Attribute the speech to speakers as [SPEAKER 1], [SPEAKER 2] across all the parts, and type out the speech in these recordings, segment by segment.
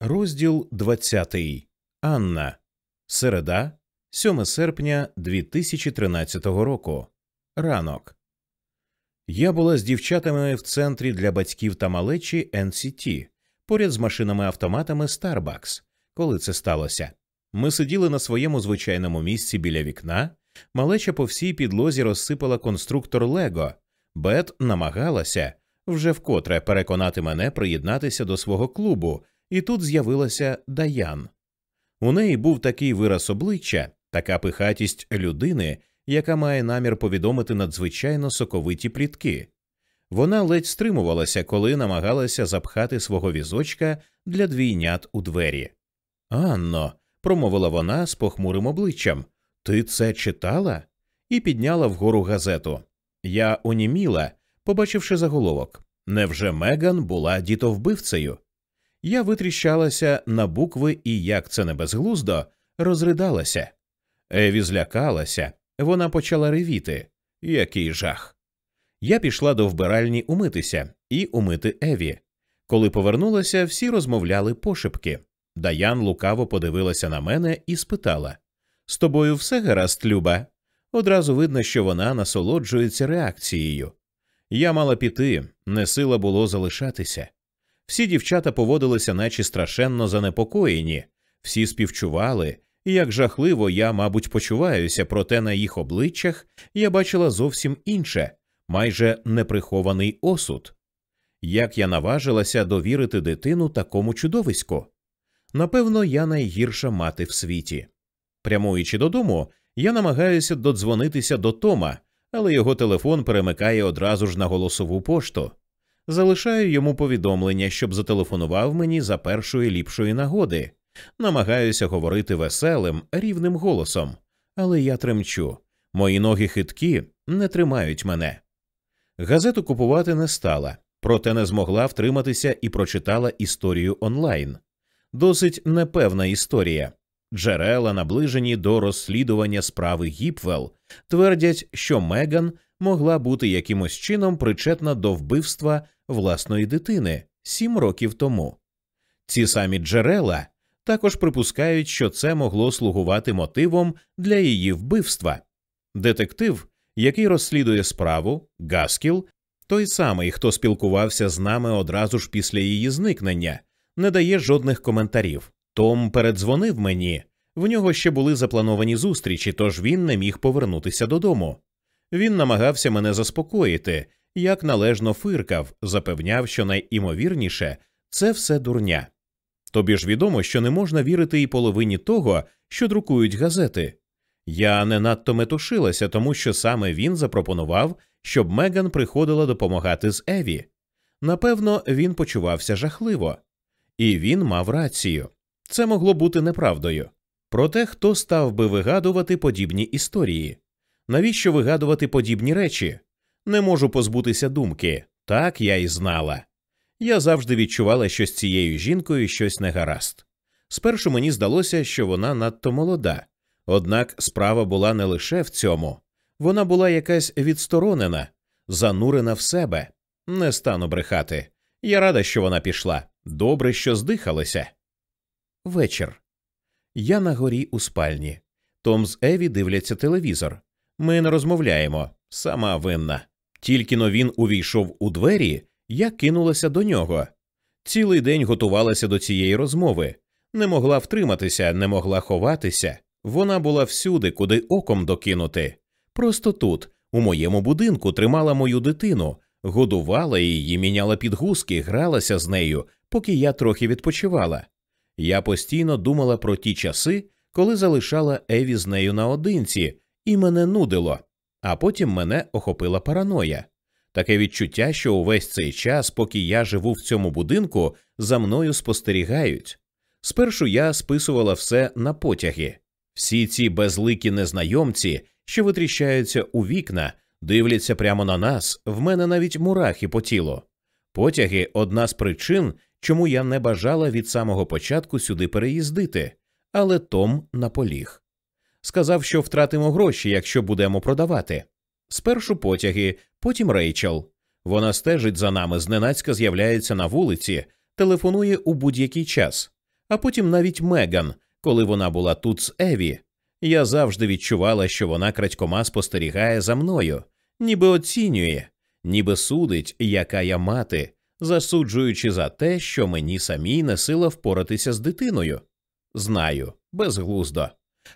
[SPEAKER 1] Розділ 20. Анна. Середа, 7 серпня 2013 року. Ранок. Я була з дівчатами в центрі для батьків та малечі NCT, поряд з машинами-автоматами Starbucks. Коли це сталося? Ми сиділи на своєму звичайному місці біля вікна. Малеча по всій підлозі розсипала конструктор Лего. Бет намагалася вже вкотре переконати мене приєднатися до свого клубу і тут з'явилася Даян. У неї був такий вираз обличчя, така пихатість людини, яка має намір повідомити надзвичайно соковиті плітки. Вона ледь стримувалася, коли намагалася запхати свого візочка для двійнят у двері. Анно, промовила вона з похмурим обличчям, ти це читала? І підняла вгору газету. Я оніміла, побачивши заголовок. Невже Меган була дітовбивцею? Я витріщалася на букви і, як це не безглуздо, розридалася. Еві злякалася, вона почала ревіти. Який жах. Я пішла до вбиральні умитися і умити Еві. Коли повернулася, всі розмовляли пошепки. Даян лукаво подивилася на мене і спитала З тобою все гаразд, Люба? Одразу видно, що вона насолоджується реакцією. Я мала піти, не сила було залишатися. Всі дівчата поводилися, наче страшенно занепокоєні, всі співчували, і як жахливо я, мабуть, почуваюся, проте на їх обличчях я бачила зовсім інше, майже неприхований осуд. Як я наважилася довірити дитину такому чудовиську? Напевно, я найгірша мати в світі. Прямуючи додому, я намагаюся додзвонитися до Тома, але його телефон перемикає одразу ж на голосову пошту. Залишаю йому повідомлення, щоб зателефонував мені за першої ліпшої нагоди. Намагаюся говорити веселим, рівним голосом, але я тремчу. Мої ноги хиткі не тримають мене. Газету купувати не стала, проте не змогла втриматися і прочитала історію онлайн. Досить непевна історія. Джерела, наближені до розслідування справи Гіпвел, твердять, що Меган могла бути якимось чином причетна до вбивства власної дитини сім років тому. Ці самі джерела також припускають, що це могло слугувати мотивом для її вбивства. Детектив, який розслідує справу, Гаскіл, той самий, хто спілкувався з нами одразу ж після її зникнення, не дає жодних коментарів. Том передзвонив мені. В нього ще були заплановані зустрічі, тож він не міг повернутися додому. Він намагався мене заспокоїти, як належно фиркав, запевняв, що найімовірніше це все дурня. Тобі ж відомо, що не можна вірити і половині того, що друкують газети. Я не надто метушилася, тому що саме він запропонував, щоб Меган приходила допомагати з Еві. Напевно, він почувався жахливо, і він мав рацію. Це могло бути неправдою. Проте хто став би вигадувати подібні історії? Навіщо вигадувати подібні речі? Не можу позбутися думки. Так я й знала. Я завжди відчувала, що з цією жінкою щось негаразд. Спершу мені здалося, що вона надто молода, однак справа була не лише в цьому вона була якась відсторонена, занурена в себе. Не стану брехати. Я рада, що вона пішла. Добре, що здихалася. Вечір. Я на горі у спальні. Том з Еві дивляться телевізор. Ми не розмовляємо. Сама винна. Тільки но він увійшов у двері, я кинулася до нього. Цілий день готувалася до цієї розмови, не могла втриматися, не могла ховатися. Вона була всюди, куди оком докинути. Просто тут, у моєму будинку, тримала мою дитину, годувала її, міняла підгузки, гралася з нею, поки я трохи відпочивала. Я постійно думала про ті часи, коли залишала Еві з нею наодинці, і мене нудило, а потім мене охопила параноя. Таке відчуття, що увесь цей час, поки я живу в цьому будинку, за мною спостерігають. Спершу я списувала все на потяги. Всі ці безликі незнайомці, що витріщаються у вікна, дивляться прямо на нас, в мене навіть мурахи по тілу. Потяги одна з причин, чому я не бажала від самого початку сюди переїздити, але Том наполіг. Сказав, що втратимо гроші, якщо будемо продавати. Спершу потяги, потім Рейчел. Вона стежить за нами, зненацька з'являється на вулиці, телефонує у будь-який час. а потім навіть Меган, коли вона була тут з Еві. Я завжди відчувала, що вона крадькома спостерігає за мною, ніби оцінює, ніби судить, яка я мати, засуджуючи за те, що мені самій не сила впоратися з дитиною. Знаю, безглуздо.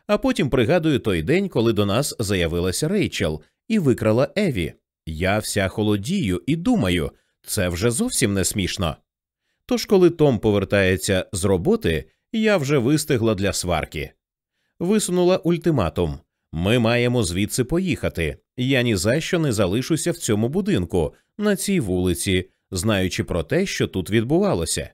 [SPEAKER 1] А потім пригадую той день, коли до нас заявилася Рейчел і викрала Еві. Я вся холодію і думаю, це вже зовсім не смішно. Тож, коли Том повертається з роботи, я вже вистигла для сварки. Висунула ультиматум ми маємо звідси поїхати. Я ні за що не залишуся в цьому будинку, на цій вулиці, знаючи про те, що тут відбувалося.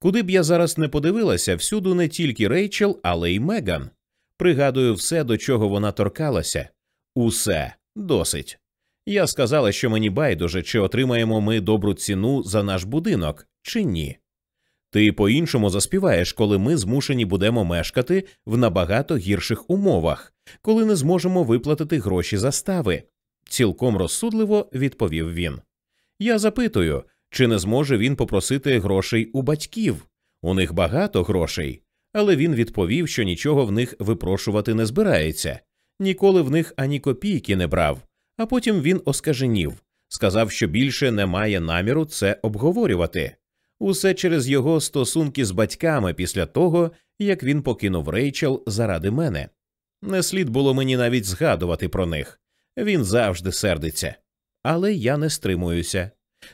[SPEAKER 1] Куди б я зараз не подивилася, всюду не тільки Рейчел, але й Меган. Пригадую все, до чого вона торкалася. Усе досить. Я сказала, що мені байдуже, чи отримаємо ми добру ціну за наш будинок, чи ні. Ти по іншому заспіваєш, коли ми змушені будемо мешкати в набагато гірших умовах, коли не зможемо виплатити гроші застави. Цілком розсудливо відповів він. Я запитую, чи не зможе він попросити грошей у батьків? У них багато грошей, але він відповів, що нічого в них випрошувати не збирається, ніколи в них ані копійки не брав. А потім він оскаженів, сказав, що більше не має наміру це обговорювати. Усе через його стосунки з батьками після того, як він покинув Рейчел заради мене. Не слід було мені навіть згадувати про них. Він завжди сердиться. Але я не стримуюся.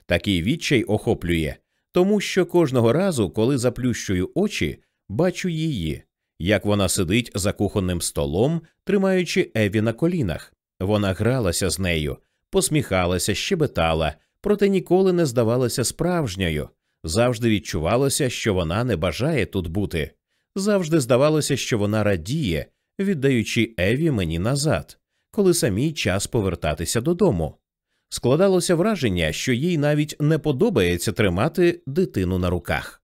[SPEAKER 1] Такий відчай охоплює, тому що кожного разу, коли заплющую очі, бачу її, як вона сидить за кухонним столом, тримаючи Еві на колінах. Вона гралася з нею, посміхалася, щебетала, проте ніколи не здавалася справжньою. Завжди відчувалося, що вона не бажає тут бути. Завжди здавалося, що вона радіє, віддаючи Еві мені назад, коли самій час повертатися додому. Складалося враження, що їй навіть не подобається тримати дитину на руках.